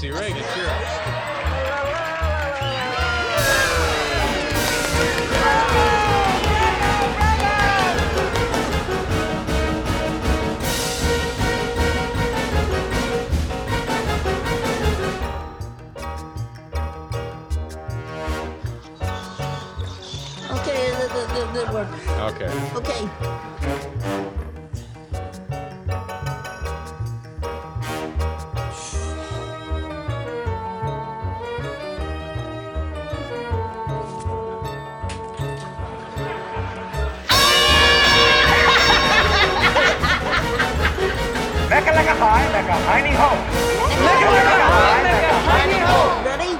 Nancy Reagan, work. Okay. Okay. High, like a hiney ho. Mecca like a high, like a hiney ho. Ready?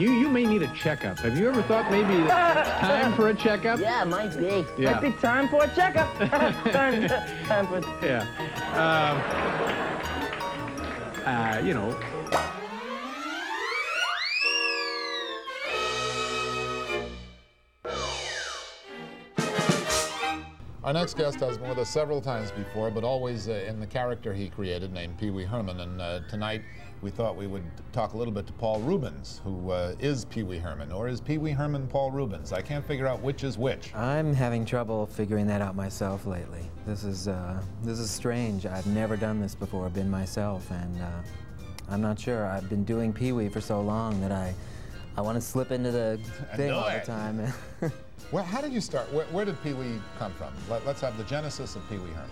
You you may need a checkup. Have you ever thought maybe it's time for a checkup? Yeah, might be. Yeah. Might be time for a checkup. time, time for. Yeah. Um, uh, you know, Our next guest has been with us several times before, but always uh, in the character he created named Pee Wee Herman. And uh, tonight we thought we would talk a little bit to Paul Reubens, who uh, is Pee Wee Herman, or is Pee Wee Herman Paul Reubens? I can't figure out which is which. I'm having trouble figuring that out myself lately. This is uh, this is strange. I've never done this before, been myself, and uh, I'm not sure. I've been doing Pee Wee for so long that I I want to slip into the thing all it. the time. Well, how did you start? Where, where did Pee Wee come from? Let, us have the genesis of Pee Wee Herman.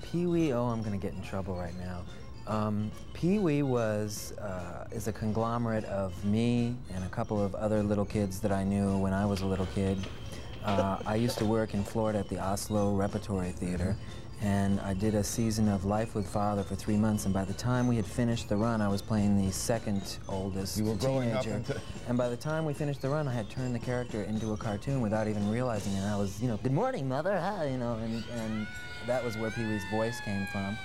Pee Wee, oh, I'm gonna get in trouble right now. Um, Pee Wee was uh, is a conglomerate of me and a couple of other little kids that I knew when I was a little kid. Uh, I used to work in Florida at the Asolo Repertory Theater, and I did a season of Life with Father for three months. And by the time we had finished the run, I was playing the second oldest You were growing up teenager. into- And by the time we finished the run, I had turned the character into a cartoon without even realizing it. And I was, you know, good morning, mother, hi, you know, and, and that was where Pee Wee's voice came from.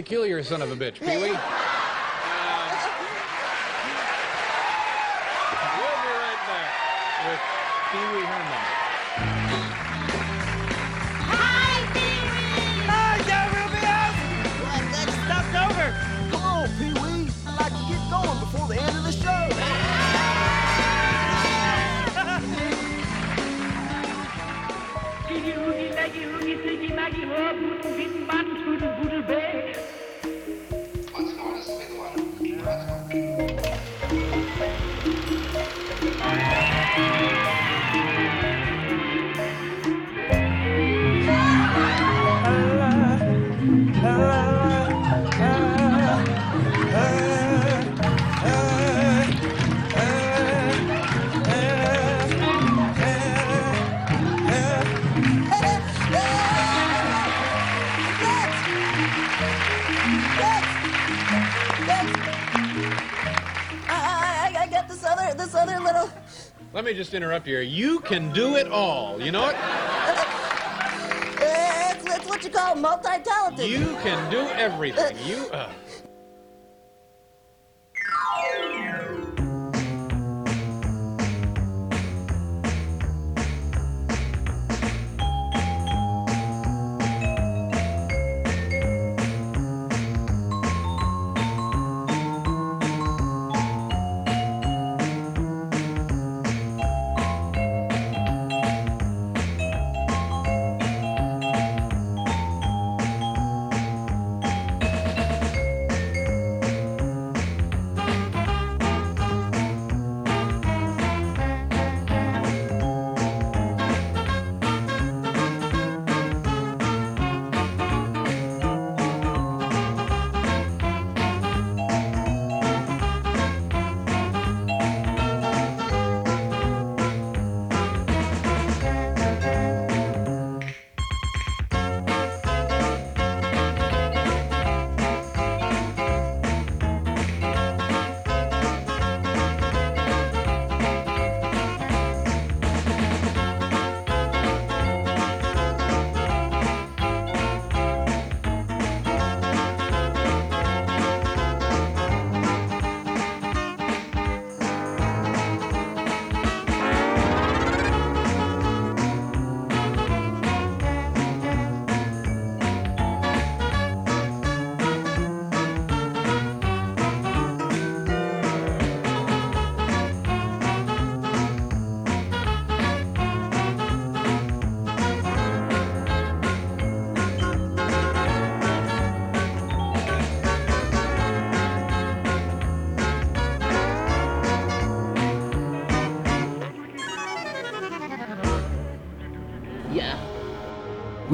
Peculiar son of a bitch, Pee Wee. Interrupt you here. You can do it all. You know what? It's, it's what you call multi-talented. You can do everything. You. Uh,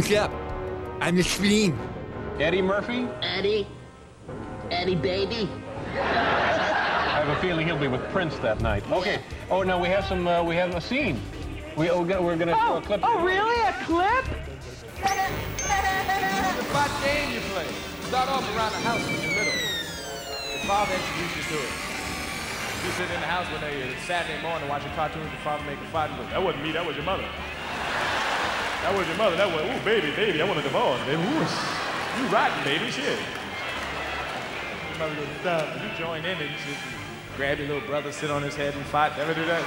What's up? I'm the Spleen. Eddie Murphy? Eddie? Eddie baby? I have a feeling he'll be with Prince that night. Okay. Oh, no, we have some. Uh, we have a scene. We, oh, we're gonna show a clip. Oh, really? A clip? it's What game you play? Start off around the house when you're little. Your father introduced you to it. You sit in the house one day, it's Saturday morning, watching cartoons, your father make a fight. and go, That wasn't me, that was your mother. That was your mother. That was, ooh, baby, baby, I want a divorce. Baby, ooh, you rotten, baby, shit. Your mother goes, stop. You join in and just grab your little brother, sit on his head and fight. Ever do that?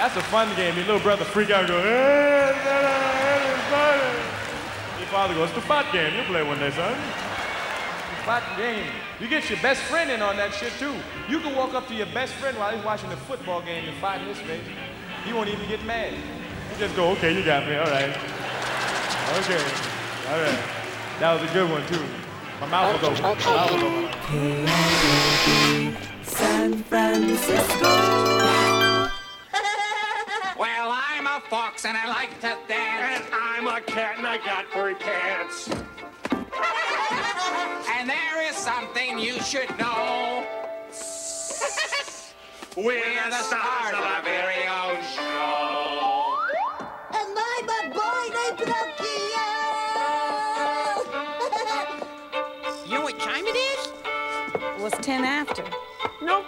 That's a fun game. Your little brother freak out and go, hey, it's not funny." Your father goes, it's the fight game. You'll play one day, son. Fight game. You get your best friend in on that shit, too. You can walk up to your best friend while he's watching the football game and fight in his face. He won't even get mad. You just go, okay, you got me, all right. Okay, all right. That was a good one, too. My mouth was open. My mouth was open. San Francisco. Well, I'm a fox and I like to dance. And I'm a cat and I got furry pants. and there is something you should know. We're the stars of our very was 10 after. Nope.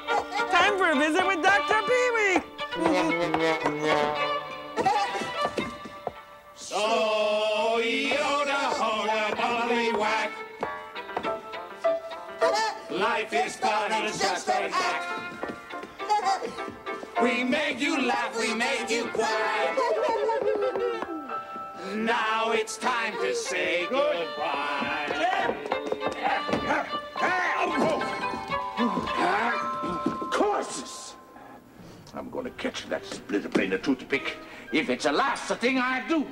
Time for a visit with Dr. Pee Wee. So Yoda, hoda, bubbly whack. Life is fun and it's just a hack. We made you laugh, we made you cry. Now it's time to say goodbye. Courses! I'm gonna catch that splitter brain a toothpick if it's the last thing I do.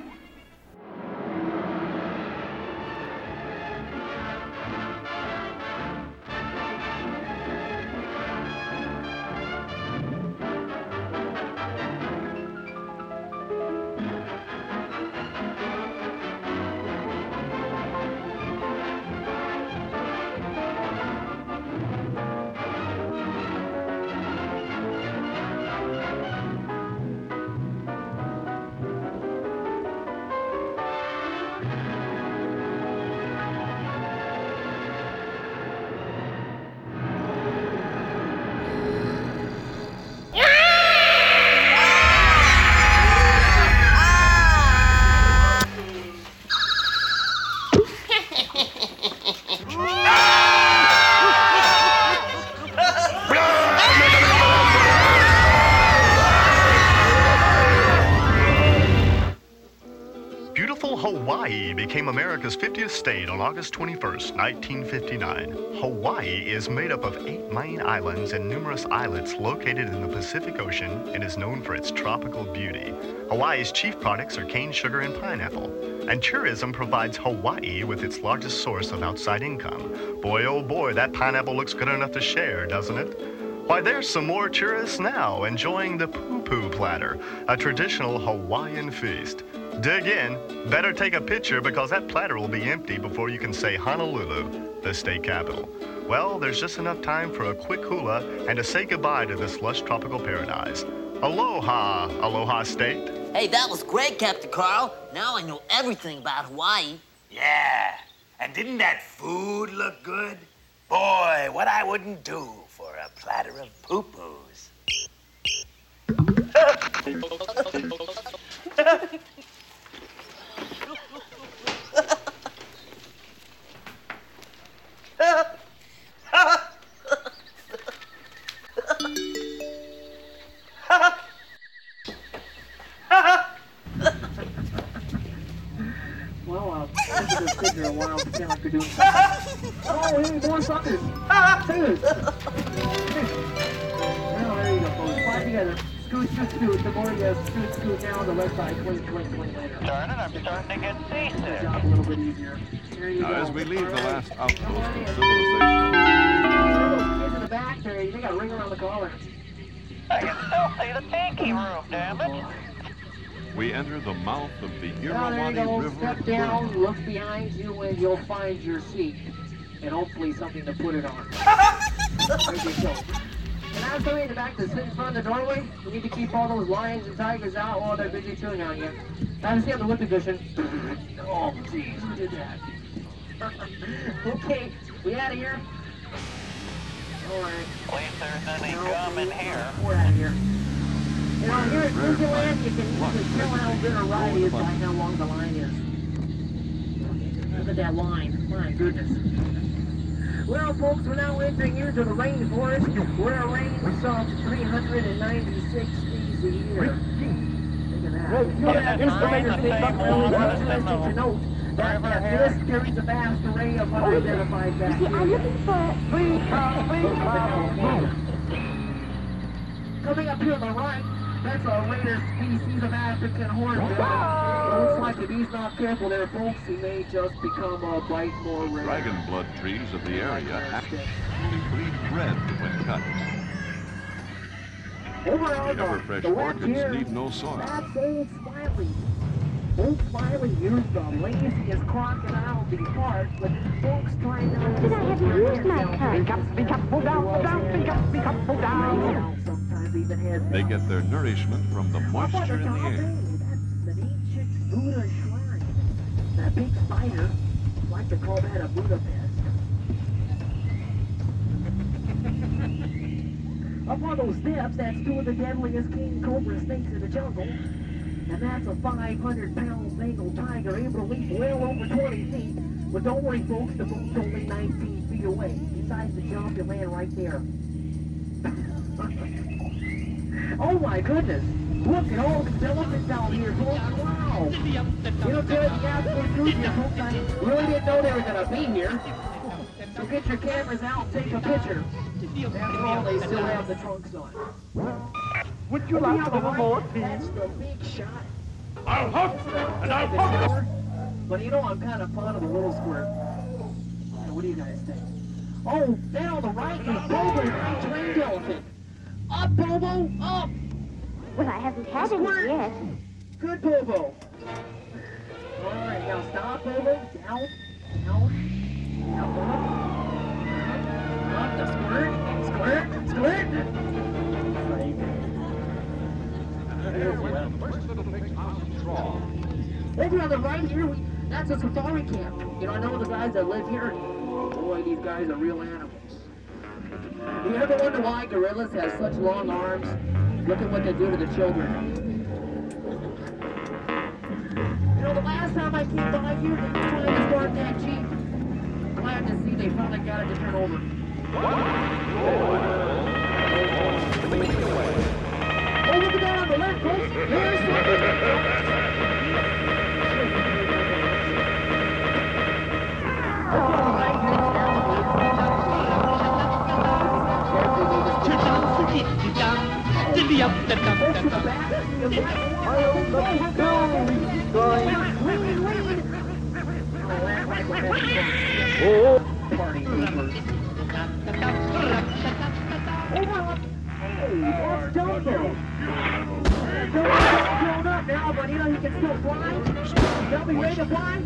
State on August 21st, 1959. Hawaii is made up of eight main islands and numerous islets located in the Pacific Ocean and is known for its tropical beauty. Hawaii's chief products are cane sugar and pineapple, and tourism provides Hawaii with its largest source of outside income. Boy, oh boy, that pineapple looks good enough to share, doesn't it? Why, there's some more tourists now enjoying the poo poo platter, a traditional Hawaiian feast. Dig in. Better take a picture because that platter will be empty before you can say Honolulu, the state capital. Well, there's just enough time for a quick hula and to say goodbye to this lush tropical paradise. Aloha, Aloha State. Hey, that was great, Captain Carl. Now I know everything about Hawaii. Yeah. And didn't that food look good? Boy, what I wouldn't do for a platter of poo-poos. been sitting here a while, so sound like you're doing something. Oh, hey, more suckers. Dude. Well, there you go, folks. Five together. Scoot, scoot, scoot. The more you scoot, scoot now, the less I clink, clink, clink later. Darn it, I'm starting to get seasick. Job a little bit easier. There you Now, go. as we leave the last outpost of civilization, those kids in the back there, they got a ring around the collar. I can still see the tiki room, damn it. Oh, we enter the mouth of the Now there you Irrawaddy go. River. Step down, look behind you, and you'll find your seat. And hopefully something to put it on. there you go. And as somebody in the back that's sitting in front of the doorway, you need to keep all those lions and tigers out while they're busy chewing on you. Have a seat on the whoopee cushion. oh, jeez, who did that? okay, we out of here? Alright. At least there's any gum in here. We're out of here. You know, here at Disneyland, you can, you can tell how good a ride is by how long the line is. Look at that line. My goodness. Well, folks, we're now entering into the rainforest where it rains some 396 days a year. Look at that. You know that information thing, something really interesting to note. That, that this carries a vast array of unidentified bacteria. I'm looking for green cow, green cow. Coming up here on the right, that's a rare species of African hornbill. Looks like if he's not careful there, folks, he may just become a bite more rare. Dragon blood trees of the area actually bleed red when cut. Over The Ever fresh orchids here, need no soil. that's Old Smiley. Old Smiley used the laziest crocodile the heart, but folks try not to Did I have to use my card? Speak up, speak up, pull down, pull down, speak up, speak up, pull down. Sometimes even heads They get their nourishment from the moisture in the air. that's an ancient Buddha shrine. That big spider, like to call that a Budapest. Up on those steps, that's two of the deadliest king cobra snakes in the jungle. And that's a 500-pound Bengal tiger able to leap well over 20 feet. But don't worry, folks, the boat's only 19 feet away. Besides the jump, you land right there. Oh my goodness. Look at all the elephants down here. Wow. You know, good, yeah, it's through here, folks. I really didn't know they were going to be here. So get your cameras out and take a picture. After all, they still have the trunks on. Would you like a little more, That's the big shot. I'll hook and I'll hook. But you know, I'm kind of fond of the little squirt. What do you guys think? Oh, then on the right is Bobo, trained elephant. Up, Bobo, up! Well, I haven't had any Squirt. yet. Good, Bobo. All right, now stop, Bobo. Down, down, now up. Up, the squirt, squirt, squirt. Over on the right here, we, that's a safari camp. You know, I know the guys that live here. Boy, these guys are real animals. You ever wonder why gorillas have such long arms? Look at what they do to the children. You know, the last time I came by here, they were trying to start that Jeep. Glad to see they finally got it to turn over. Oh, look at that on the left, folks. There's Grown up now, but you know he can still fly. They'll be ready to fly.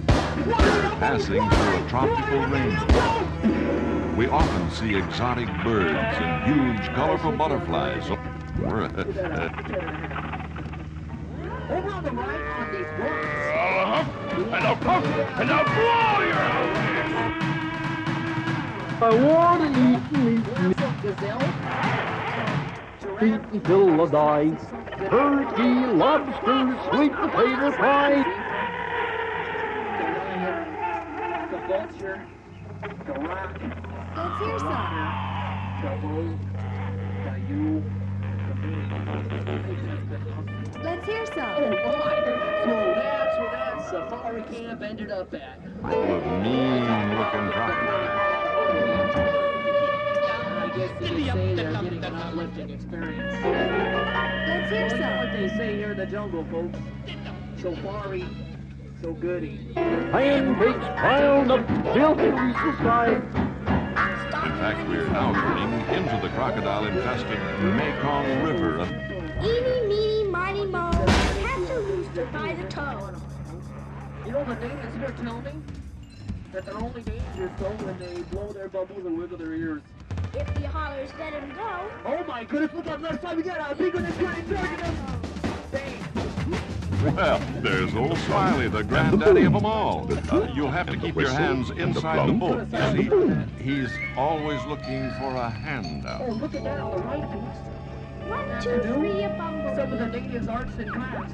Passing through a tropical rainforest, we often see exotic birds and huge, colorful butterflies. I want to eat meat. Gazelle. Beaten till I die. Turkey, lobster, sweet potato pie. The vulture. The rock. That safari camp ended up at. Full of mean-looking crocodiles. I guess you could say they're getting an uplifting experience. Let's hear some. what they say here in the jungle, folks. Safari, so goody. Pancakes piled up, built in the sky. In fact, we're now turning into the crocodile-infested Mekong River. Eeny, meeny, miny, mo. Catch a rooster by the toe. You know the natives here tell me that they're only dangerous though when they blow their bubbles and wiggle their ears. If the hollers let him go. Oh my goodness, look on the left side, we got a big one that's trying to target us. Bang. Well, there's old Smiley, the granddaddy of them all. Uh, you'll have to keep your hands inside the boat. You see, he's always looking for a handout. Oh, look at that on the right, folks. One, two, three, a bumble. Some of the natives' arts and crafts.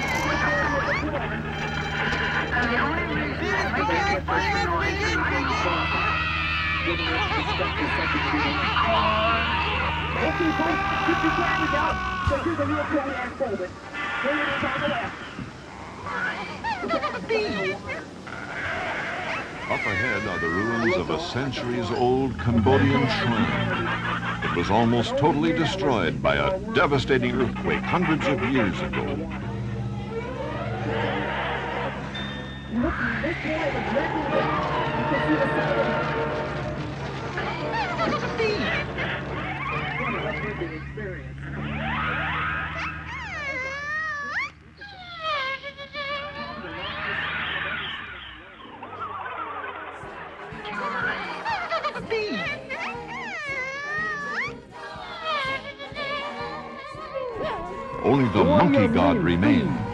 Up ahead are the ruins of a centuries-old Cambodian shrine. It was almost totally destroyed by a devastating earthquake hundreds of years ago. Look, this. You can see the side of it. What experience. Only the monkey god remains.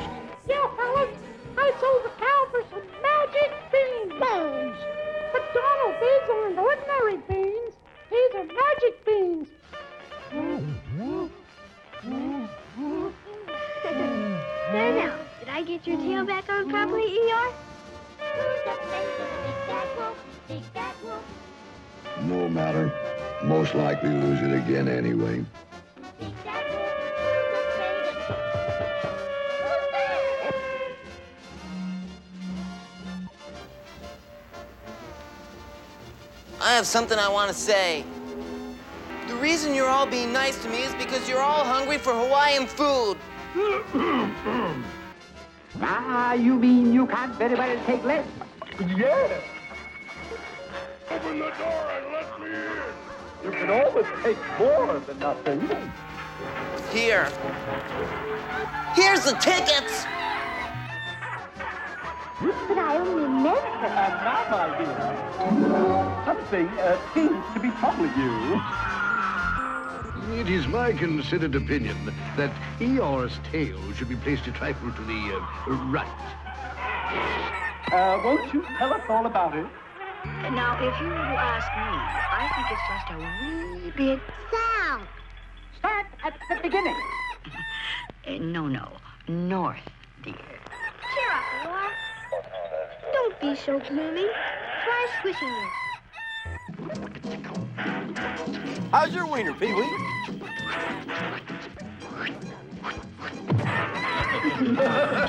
Have something I want to say. The reason you're all being nice to me is because you're all hungry for Hawaiian food. Ah, you mean you can't very well take less? Yes. Open the door and let me in. You can always take more than nothing. Here. Here's the tickets. But I only meant And now, my dear, something uh, seems to be troubling you. It is my considered opinion that Eeyore's tail should be placed a trifle to the uh, right. Uh, won't you tell us all about it? Now, if you were to ask me, I think it's just a wee bit south. Start at the beginning. Uh, no, no. North, dear. Cheer up, Eeyore. Don't be so gloomy. Try swishing it. How's your wiener, Pee Wee?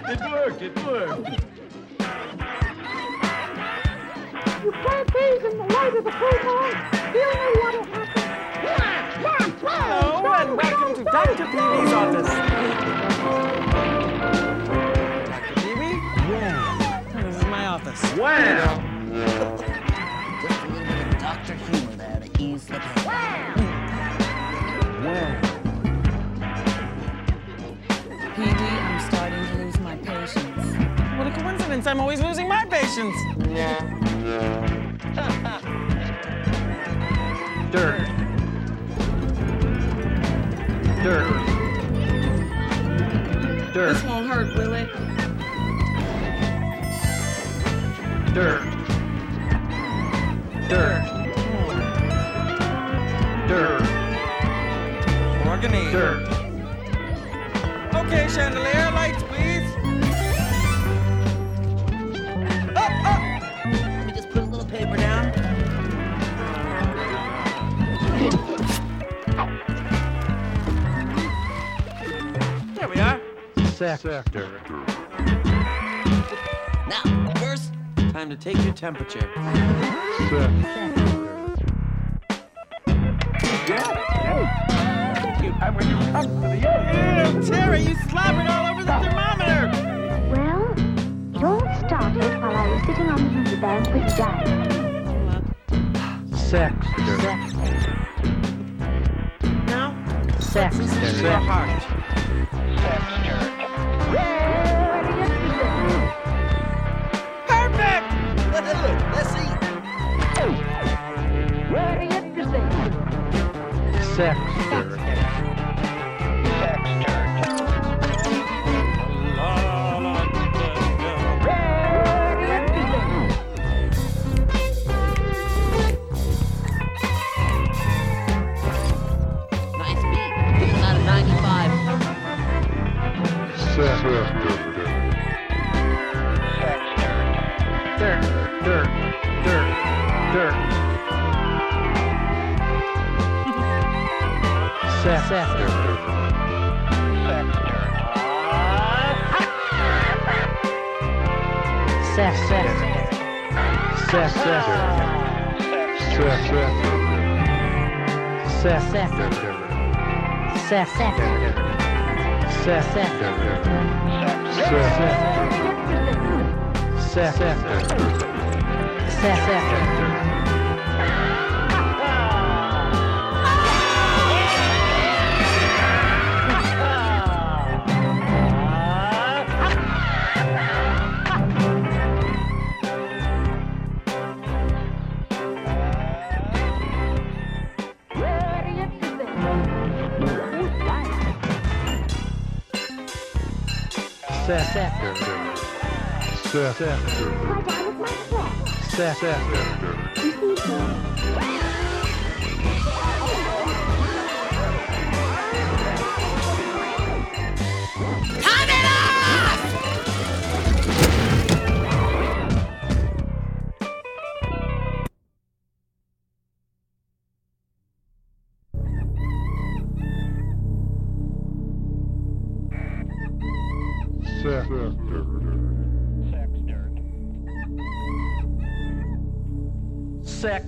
it worked, it worked. You plant these in the light of the full moon, you'll know what'll happen. Hello, and welcome to Dr. Pee Wee's office. Wow. Just a little bit of Dr. Humor there to ease the pain. Pee-wee, I'm starting to lose my patience. What a coincidence. I'm always losing my patience. Yeah. Dirt. Dirt. Dirt. This won't hurt, will it? Dirt. Dirt. Dirt. Organize. Dirt. Okay, chandelier, lights, please. Up, up. Let me just put a little paper down. There we are. Sector. Now, Time to take your temperature. You, you come to the Ew, Terry, you slobbered all over the thermometer. Well, it all started while I was sitting on the riverbank with Daddy. Sector. Now, Sector. your heart. Perfect. Sector. sector. Sector. Sector. Sector. Sector. Sector. Sector. 对。呀，对。呀，对。呀，对呀。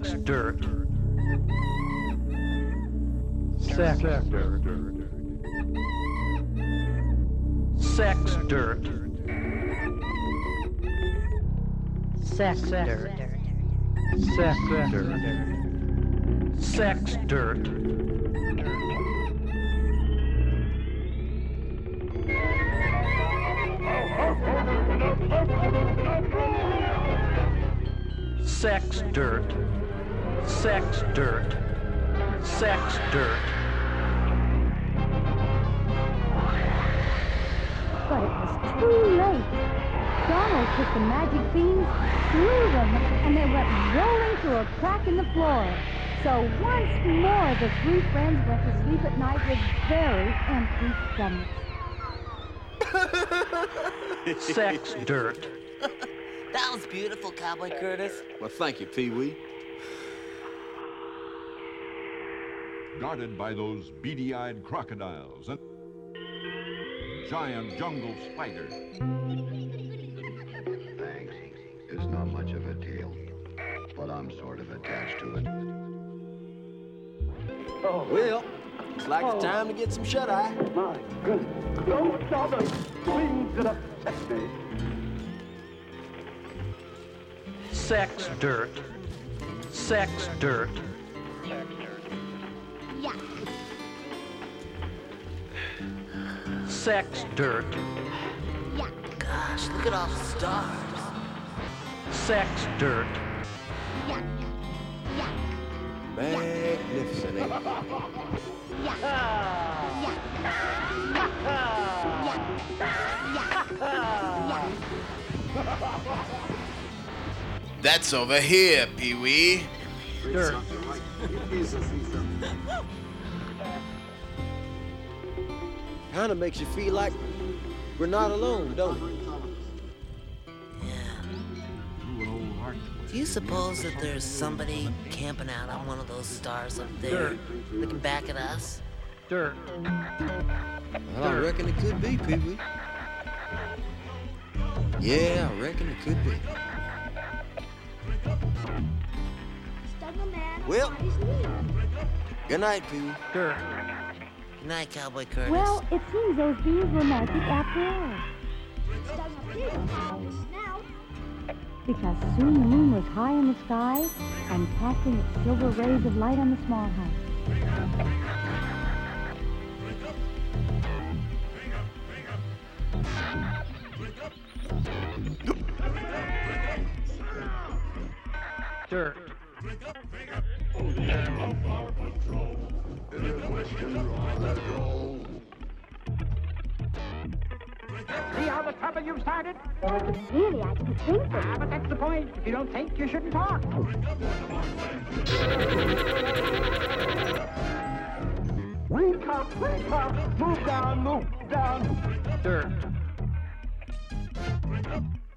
Sex dirt. Sex dirt. Sex dirt. Sex dirt. Sex dirt. Sex dirt. Sex dirt. Sex dirt. Sex dirt. But it was too late. Donald took the magic beans, threw them, and they went rolling through a crack in the floor. So once more the three friends went to sleep at night with very empty stomachs. Sex dirt. That was beautiful, Cowboy Curtis. Well, thank you, Pee Guarded by those beady eyed crocodiles and giant jungle spiders. Thanks. It's not much of a tail, but I'm sort of attached to it. Oh, well, looks like it's time to get some shut-eye. My goodness. Those are the things that upset me. Sex dirt. Sex dirt. Yeah. Sex dirt. Gosh, look at all the stars. Sex dirt. Magnificent, ain't it? That's over here, Pee Wee. Dirt. Kind of makes you feel like we're not alone, don't it? Do you suppose that there's somebody camping out on one of those stars up there, Dirt. looking back at us? Dirt. Well, I reckon it could be, Pee Wee. Yeah, I reckon it could be. Well, good night, Pee Wee. Dirt. Good night, Cowboy Curtis. Well, it seems those bees were magic after all. Because soon the moon was high in the sky and casting its silver rays of light on the small house. Dirt. See how the trouble you've started? Really, I didn't think Ah, but that's the point. If you don't think, you shouldn't talk. Wake up, wake up, move down, move down. Dirt.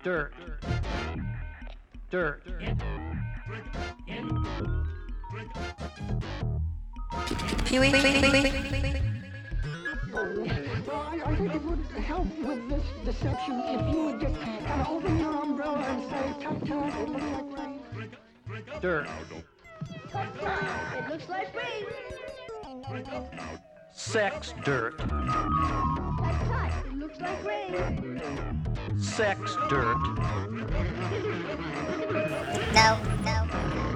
Dirt. Dirt. Pee Wee, Pee Wee, I, I think it would help with this deception if you would just kind of open your umbrella and say, tut it looks like rain. Dirt. It looks like rain. Sex dirt. It looks like rain. Sex dirt. No, no.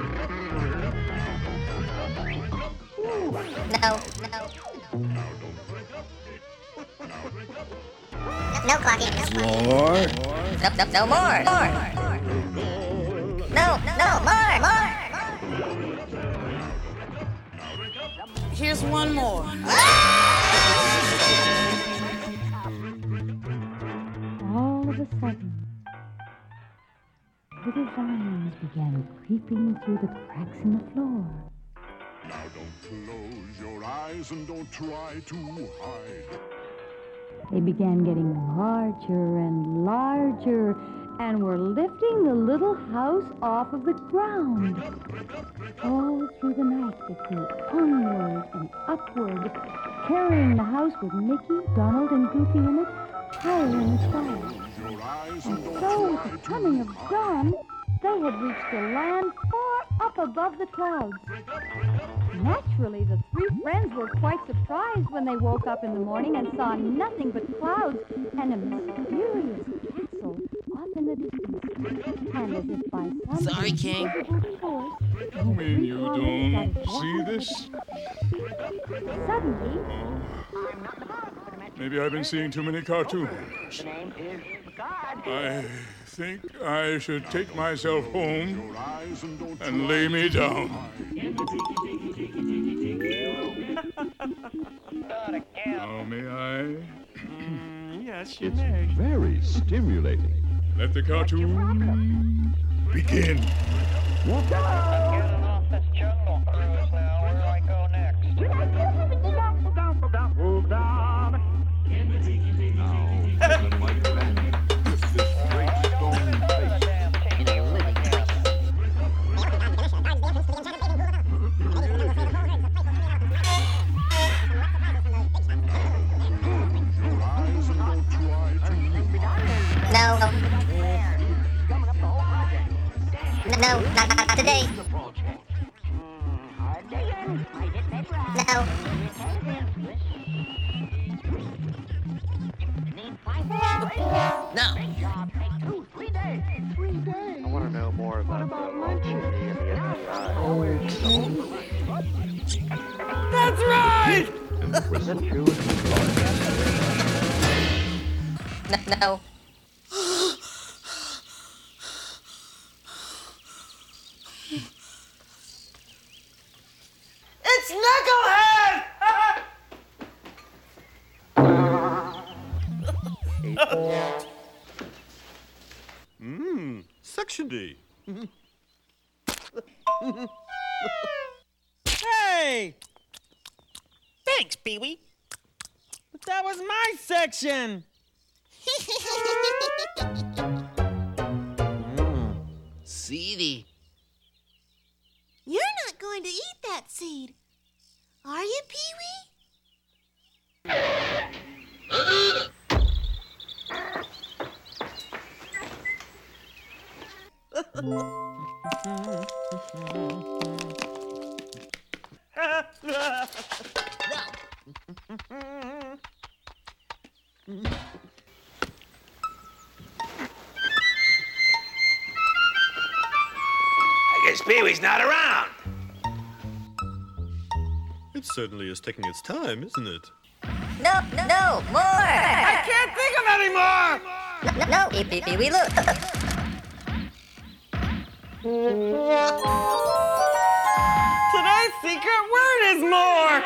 No. No. No clocking. No more. No, no, no more. More. No, no, more, more. Here's one more. All of a sudden, little vines began creeping through the cracks in the floor. Close your eyes and don't try to hide. They began getting larger and larger and were lifting the little house off of the ground. All through the night, they flew onward and upward, carrying the house with Mickey, Donald, and Goofy in it higher in the sky. And so, with the coming of dawn, they had reached a land far up above the clouds. Naturally, the three friends were quite surprised when they woke up in the morning and saw nothing but clouds and a mysterious castle off in the distance. And as if by some Sorry, King. force, You mean you don't see this? suddenly, Maybe I've been seeing too many cartoons. I think I should take myself home and lay me down. Now, oh, may I? yes, you may. Very stimulating. Let the cartoon begin. No. No, not, not today. No. No. I want to know more about the opportunity and the FBI. That's right! And the whistle. No. no. It's Knucklehead! Mmm, Section D. Hey! Thanks, Pee Wee. But that was my section. Seedy. You're not going to eat that seed, are you, Pee Wee? I guess Pee Wee's not around. It certainly is taking its time, isn't it? No, no, no, more! I can't think of any more! No, no, Pee Pee Wee, look. Today's secret word is more.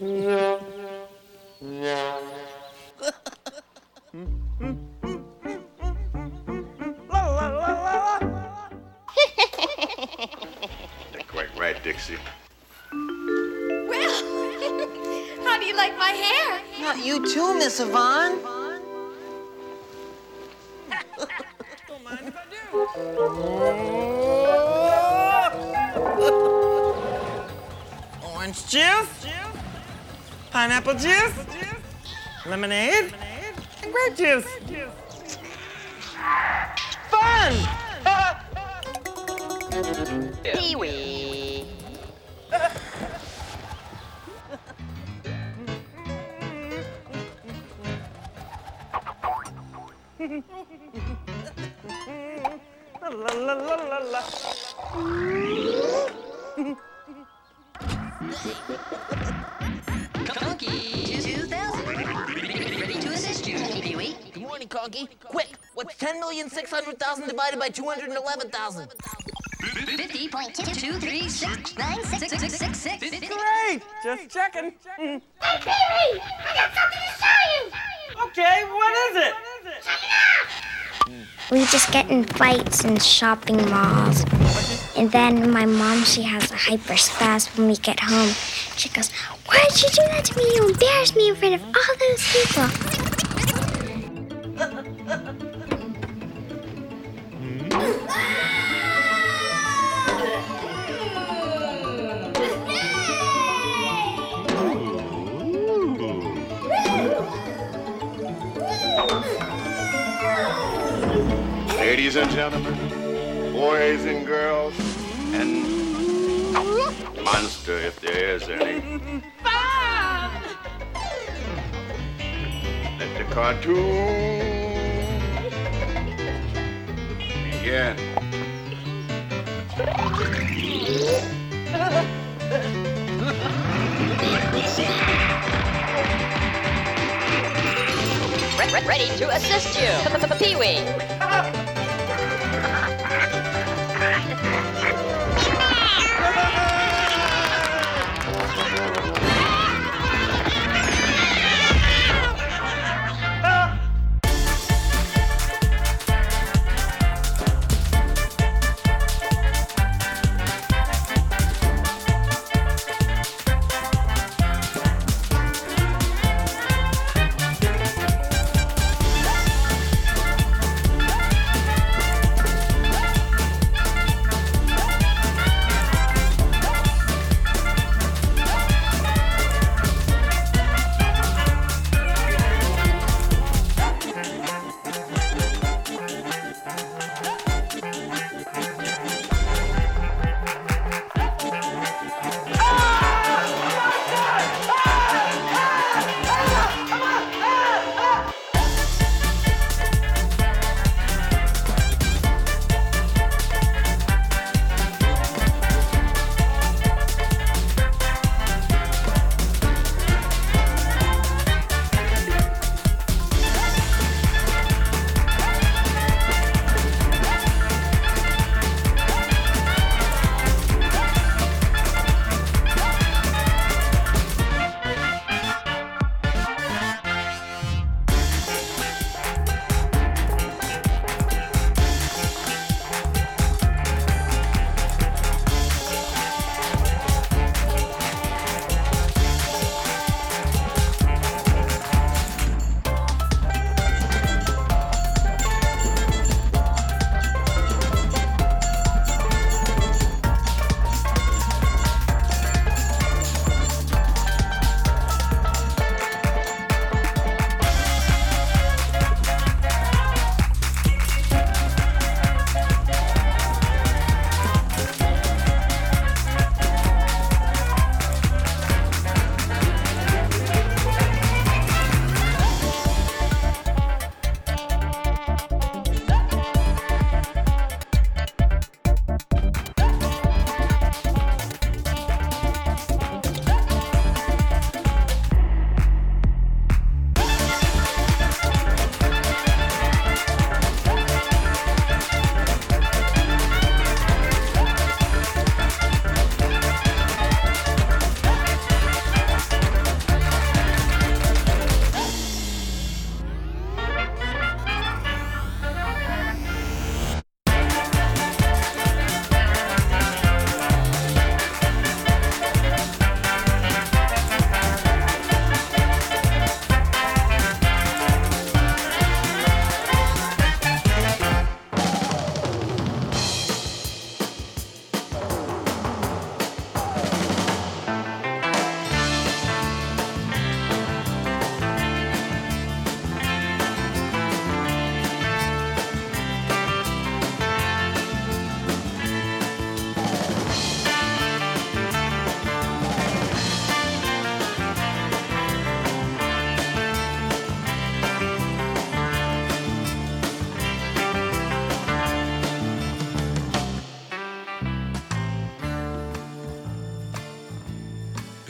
You're hair? You too, Miss Yvonne. Orange juice, pineapple juice, lemonade, and grape juice. Fun! Pee La la la la la. Conky 2000. Ready to assist you, Pee Wee. Good morning, Conky. Quick, what's 10,600,000 divided by 211,000? 50.2369666. Great! Just checking. Hey, Pee Wee! I got something to show you! We just get in fights in shopping malls. And then my mom, she has a hyper spaz when we get home. She goes, Why did you do that to me? You embarrassed me in front of all those people. Ladies and gentlemen, boys and girls, and monster if there is any. Let the cartoon begin. Re- re- ready to assist you. Pee-wee right.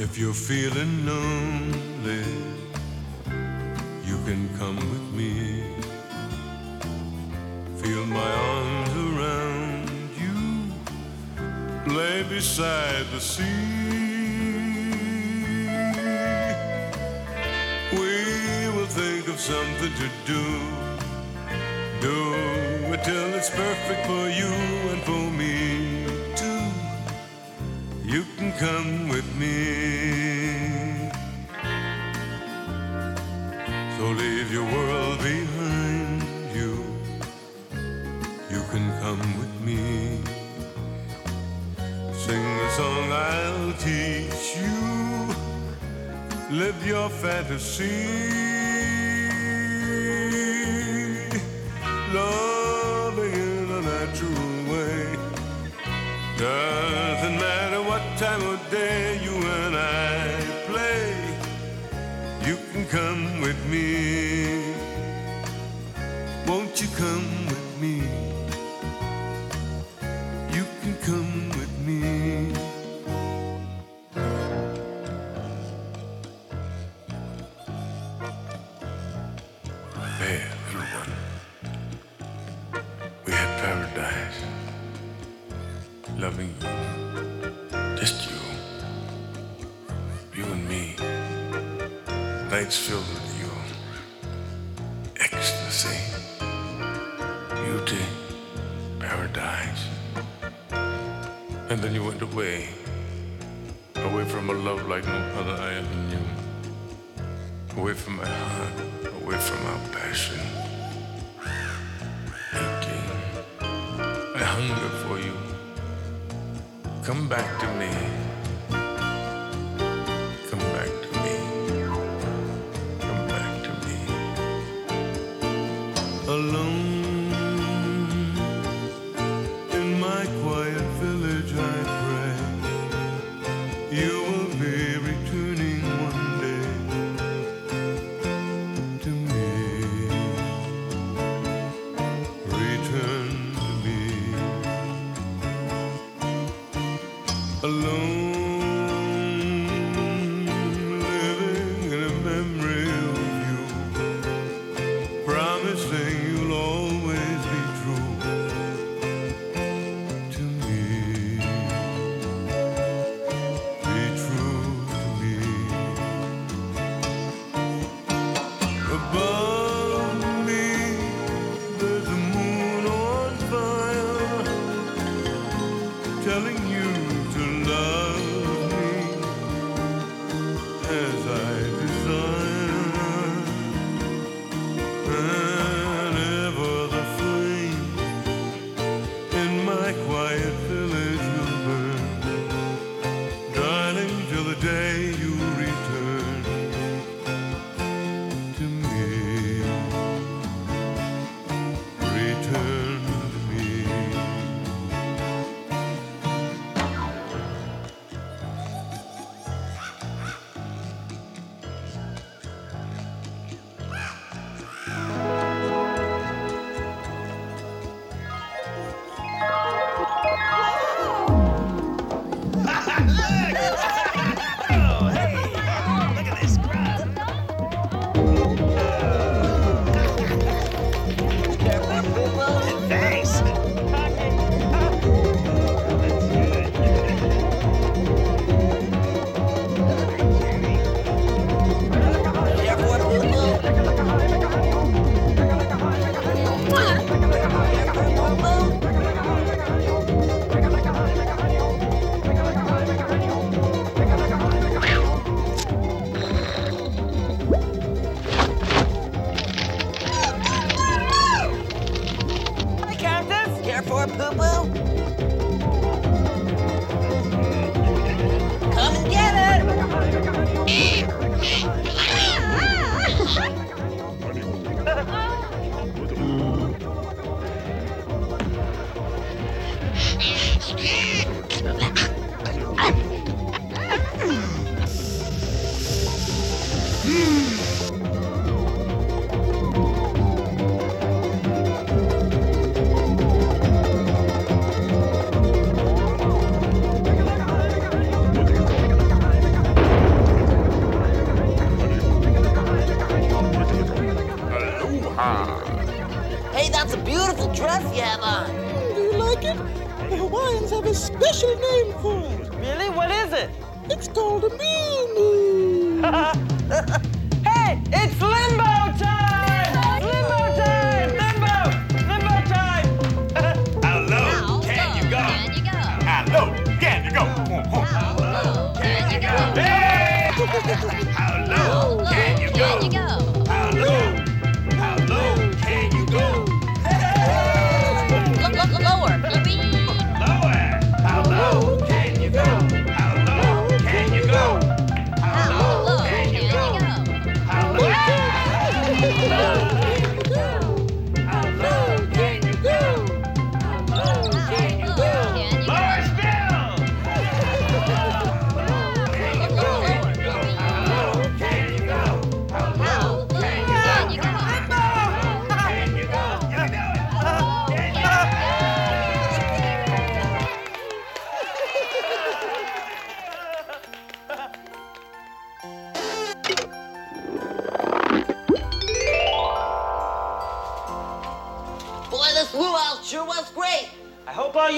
If you're feeling lonely, you can come with me. Feel my arms around you, lay beside the sea. We will think of something to do. Do it till it's perfect for you and for me you can come with me. So leave your world behind you. You can come with me. Sing the song I'll teach you. Live your fantasy. Loving in a natural way. Die away from my heart, away from my passion. Aching, I hunger for you. Come back to me.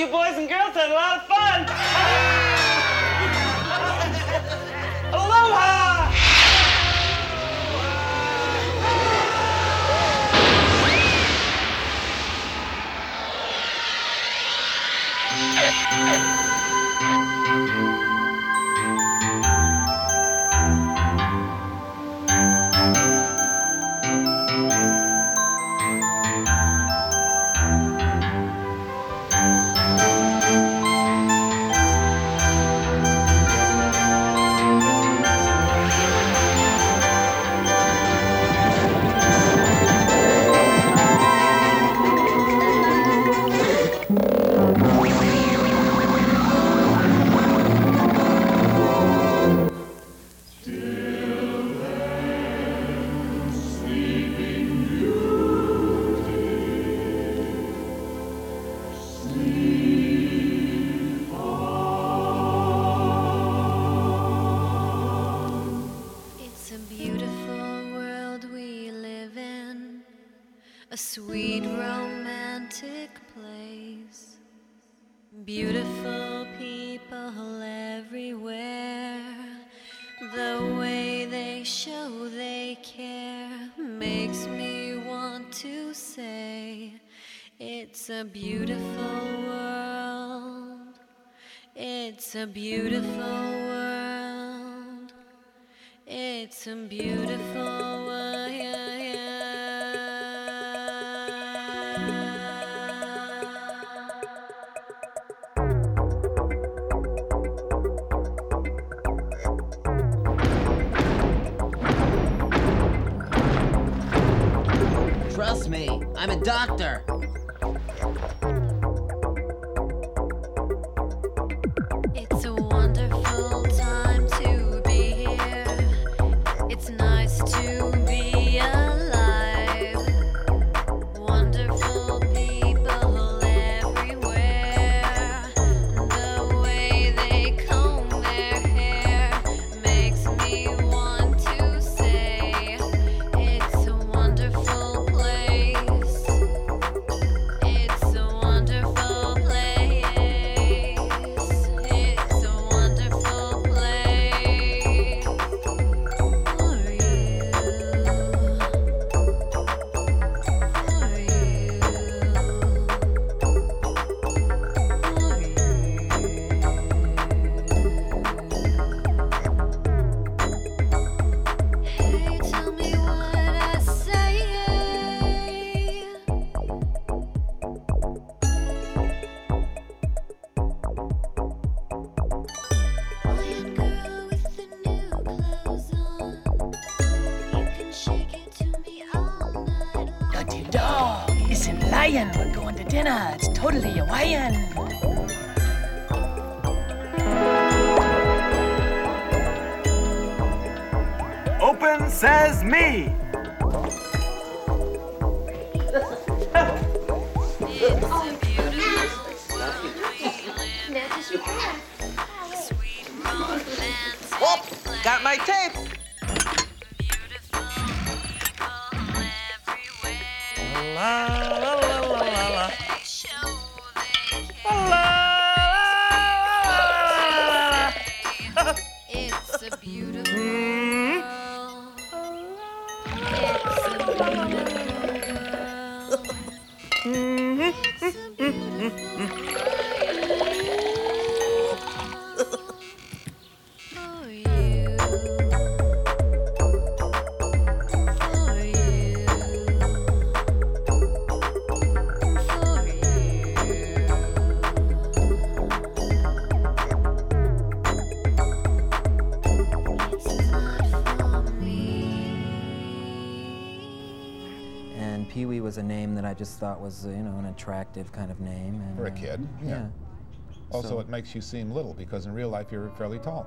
you boys and girls had a lot of fun. Beautiful people everywhere. The way they show they care makes me want to say it's a beautiful world. It's a beautiful world. It's a beautiful I'm a doctor. Pee Wee was a name that I just thought was, uh, you know, an attractive kind of name. And, For a uh, kid, yeah. yeah. Also, So- it makes you seem little because in real life you're fairly tall.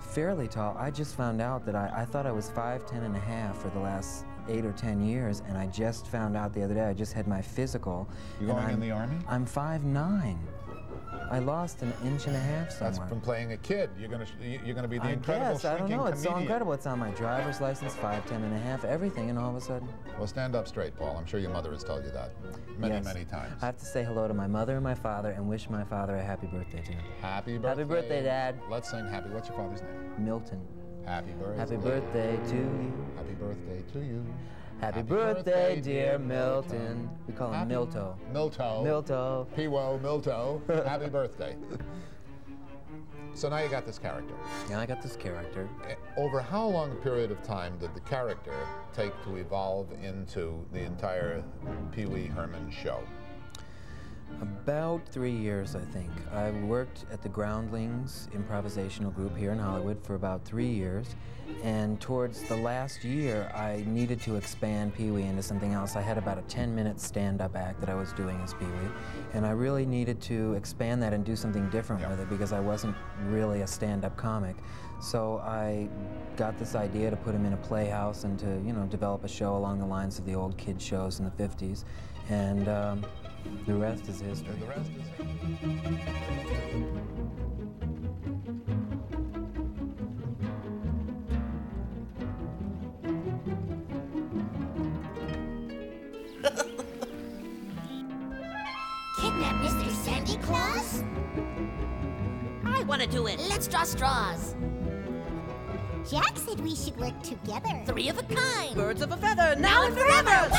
fairly tall. I just found out that I, I thought I was 5'10 and a half for the last eight or 10 years, and I just found out the other day, I just had my physical. You and going in I'm- the Army? I'm 5'9". I lost an inch and a half somewhere. That's from playing a kid. You're gonna you're gonna be the I incredible guess, I don't know. It's so incredible. It's on my driver's license, 5'10 and a half, everything, and all of a sudden. Well, stand up straight, Paul. I'm sure your mother has told you that many, Yes. many times. I have to say hello to my mother and my father and wish my father a happy birthday, too. Happy birthday. Happy birthday, Dad. Let's sing happy. What's your father's name? Milton. Happy birthday. Happy birthday to you. Happy birthday to you. Happy, Happy birthday, birthday, dear dear Milton. We call him Happy- Milto. Milto. Milto. Piwo, Milto. happy birthday. So now you got this character. Yeah, I got this character. Eh, Over how long a period of time did the character take to evolve into the entire Pee Wee Herman show? About three years, I think. I worked at the Groundlings improvisational group here in Hollywood for about three years. And towards the last year, I needed to expand Pee Wee into something else. I had about a 10 minute stand up act that I was doing as Pee Wee. And I really needed to expand that and do something different with it because I wasn't really a stand up comic. So I got this idea to put him in a playhouse and to, you know, develop a show along the lines of the old kid shows in the 50s. And um, the rest is history. The rest is Kidnap Mr. Sandy Claus? I want to do it. Let's draw straws. Jack said we should work together. Three of a kind. Birds of a feather. Now, now and forever.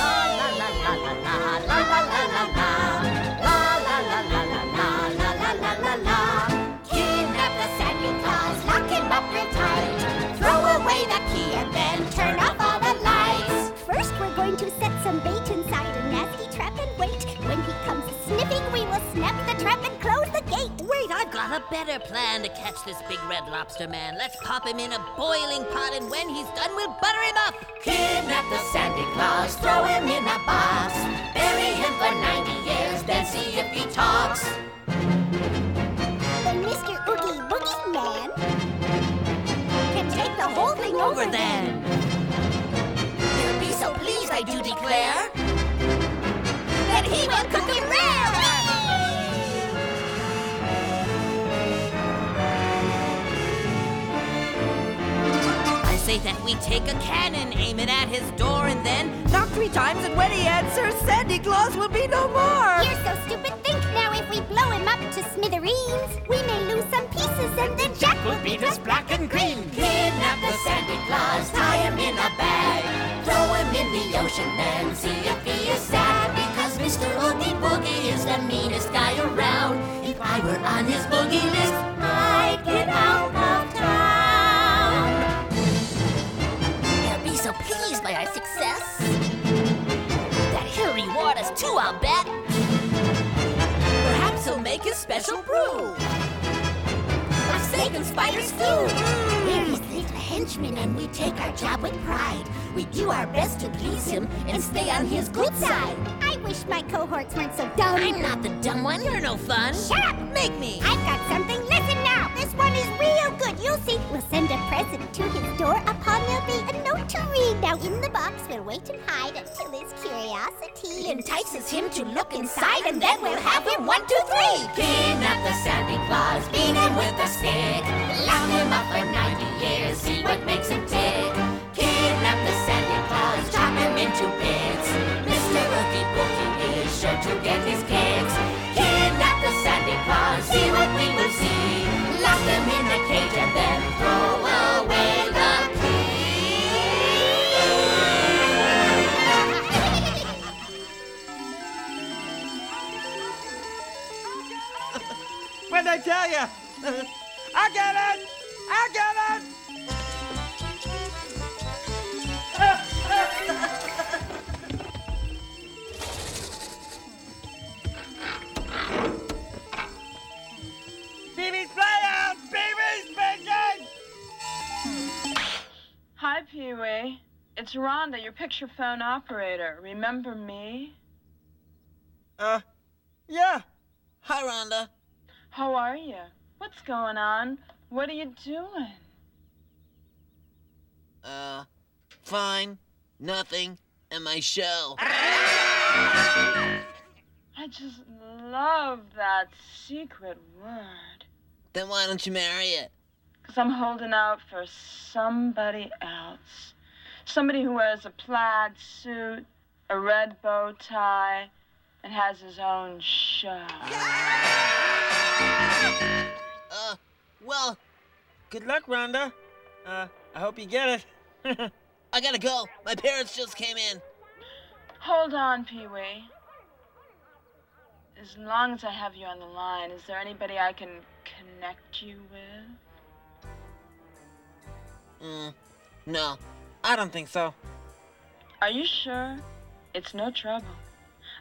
Kidnap the Santa Claus. Lock up real tight. Throw away the key and then turn off all the lights. First, we're going to set some bait inside a nasty trap and wait when he comes sniffing, we will snap the trap and close the gate. Wait, I've got a better plan to catch this big red lobster man. Let's pop him in a boiling pot, and when he's done, we'll butter him up. Kidnap the Santa Claus, throw him in a box. Bury him for 90 years, then see if he talks. Then Mr. Oogie Boogie Man can take the whole thing over, Over then. He'll be so pleased, I do declare, that he will cook him rare. Say that we take a cannon, aim it at his door, and then knock three times, and when he answers, Sandy Claus will be no more. You're so stupid. Think now if we blow him up to smithereens, we may lose some pieces and then Jack will be just black and green. Kidnap the Santa Claus, tie him in a bag, throw him in the ocean, then see if he is sad. Because Mr. Oogie Boogie is the meanest guy around. If I were on his boogie list, I'd get out by our success that he'll reward us too, I'll bet. Perhaps he'll make his special brew. and spider stew. We're his little henchmen and we take our job with pride. We do our best to please him and stay on his good side. I wish my cohorts weren't so dumb. I'm not the dumb one. You're no fun. Shut up! Make me. I've got something. Listen now. This one is real good. You'll see. We'll send a present to his door. Upon there'll be a note to read. Now in the box, we'll wait and hide until his curiosity entices him to look inside, and then we'll have him one, two, three. Kidnap the Santa Claus, beat him with a stick, lock him up for 90 years. See what makes him tick. Kidnap the Santa Claus, chop him into bits. Mr. Oogie Boogie is sure to get his kicks. Kidnap the Santa Claus, see what we will see. Them in a cage and then throw away the What'd I tell you? I get it! I get it! Hi, Pee Wee. It's Rhonda, your picture phone operator. Remember me? Uh, yeah. Hi, Rhonda. How are you? What's going on? What are you doing? Uh, fine. Nothing. And my show. I just love that secret word. Then why don't you marry it? Because I'm holding out for somebody else. Somebody who wears a plaid suit, a red bow tie, and has his own show. Uh, well, Good luck, Rhonda. Uh, I hope you get it. I gotta go. My parents just came in. Hold on, Pee Wee. As long as I have you on the line, is there anybody I can connect you with? Mm, no. I don't think so. Are you sure? It's no trouble.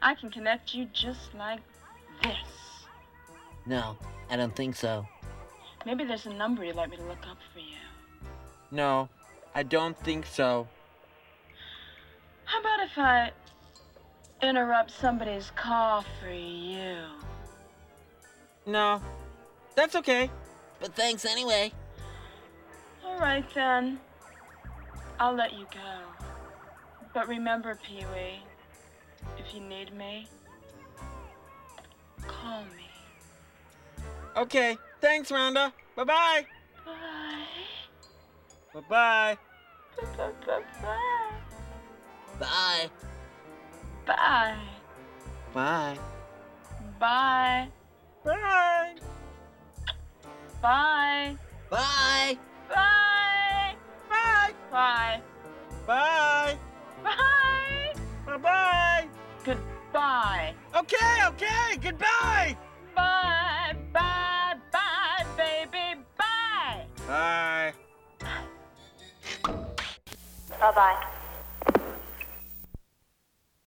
I can connect you just like this. No, I don't think so. Maybe there's a number you'd like me to look up for you. No, I don't think so. How about if I interrupt somebody's call for you? No, that's okay. But thanks anyway. All right then. I'll let you go. But remember, Pee Wee, if you need me, call me. Okay, thanks, Rhonda. Bye-bye. Bye. Bye-bye. Bye. Bye. Bye. Bye. Bye. Bye. Bye. Bye. Bye. Bye. Bye. Bye. Bye. Bye-bye. Bye. Bye. Goodbye. Okay, okay, goodbye. Bye. Bye. Bye, baby. Bye. Bye. Bye-bye.